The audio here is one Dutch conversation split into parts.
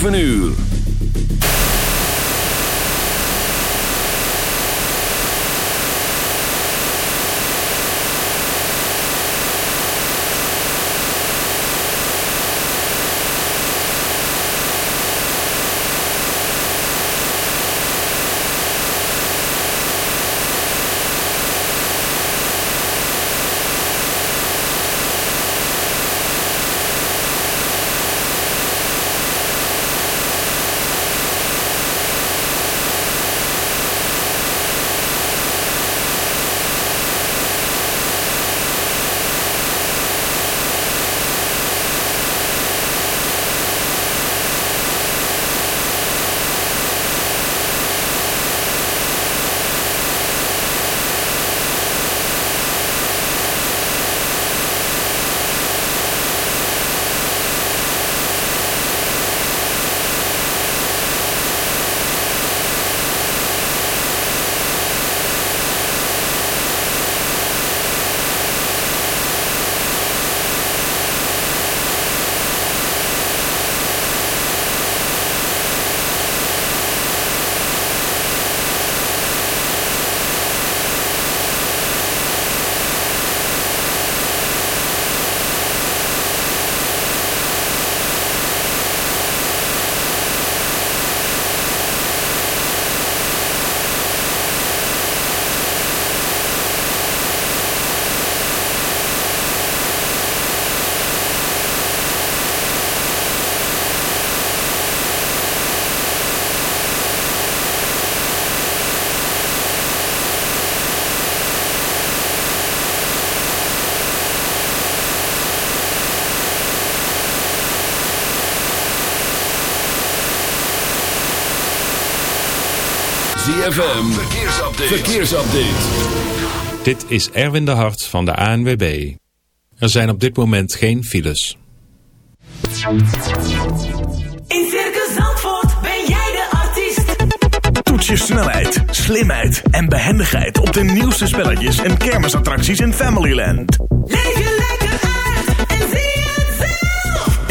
7 uur. ZFM, verkeersupdate. verkeersupdate. Dit is Erwin de Hart van de ANWB. Er zijn op dit moment geen files. In Circus Zandvoort ben jij de artiest. Toets je snelheid, slimheid en behendigheid op de nieuwste spelletjes en kermisattracties in Familyland. Leef je lekker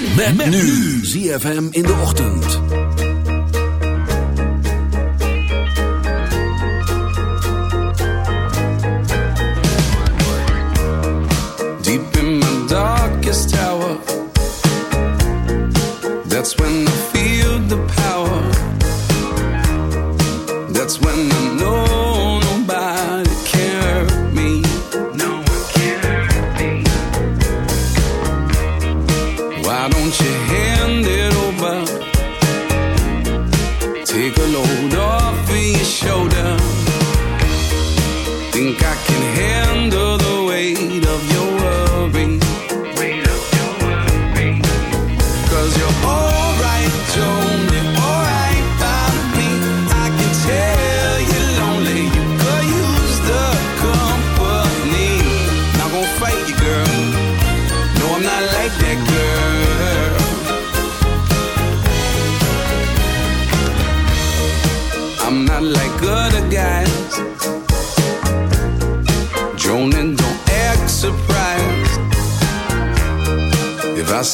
Met, met nu. ZFM in de ochtend. Deep in my darkest tower. That's when I feel the power. That's when I know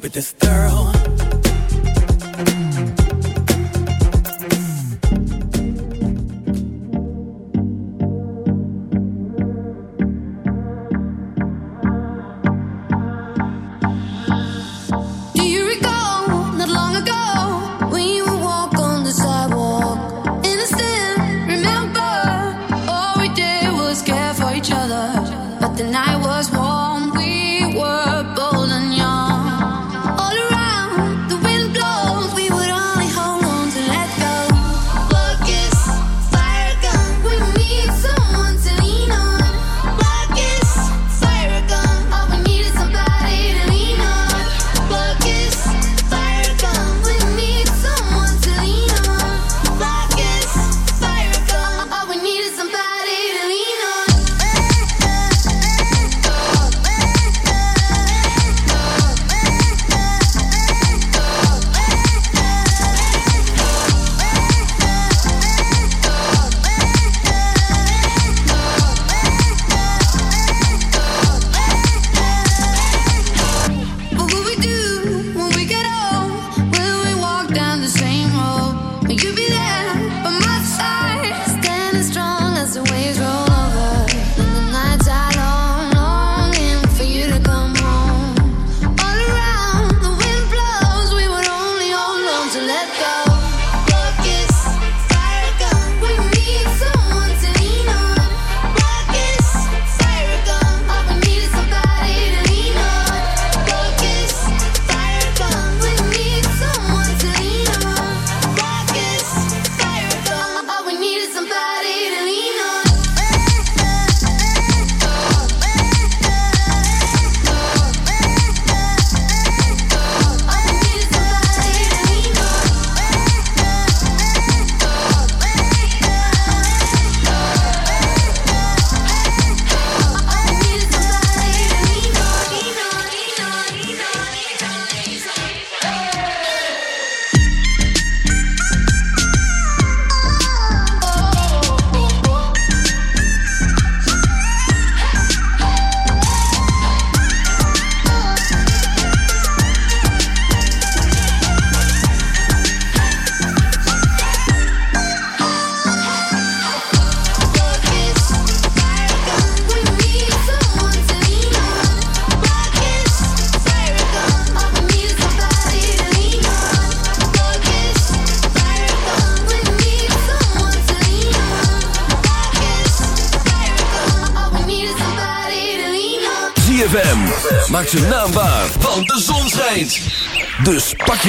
keep it this. Th-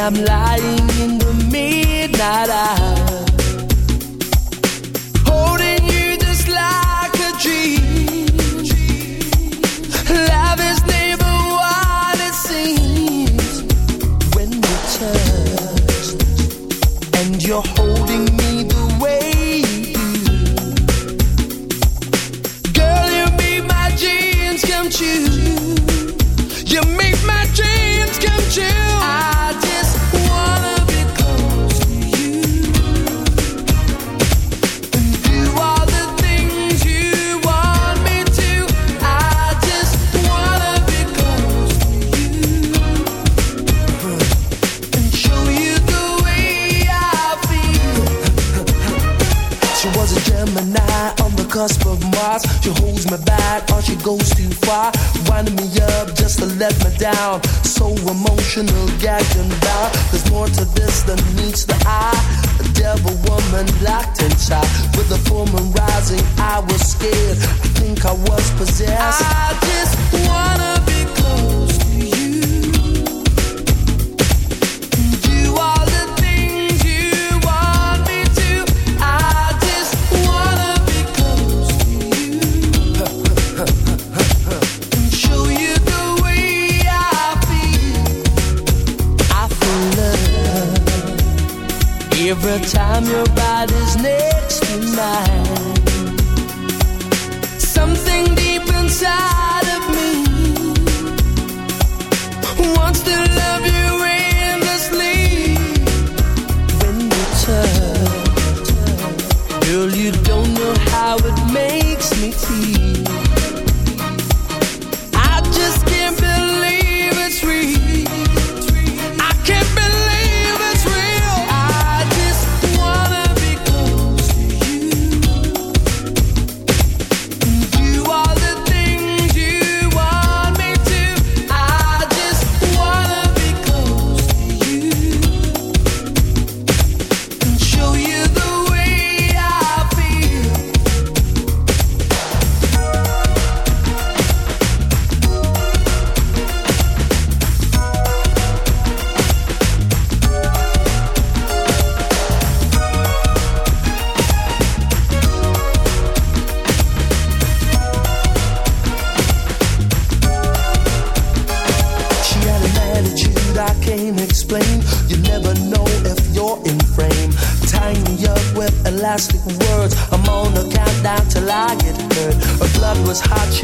I'm lying meets the eye. A devil woman locked inside with a woman rising. I was scared. I think I was possessed. I just wanna. every time your body's next to mine. Something deep inside.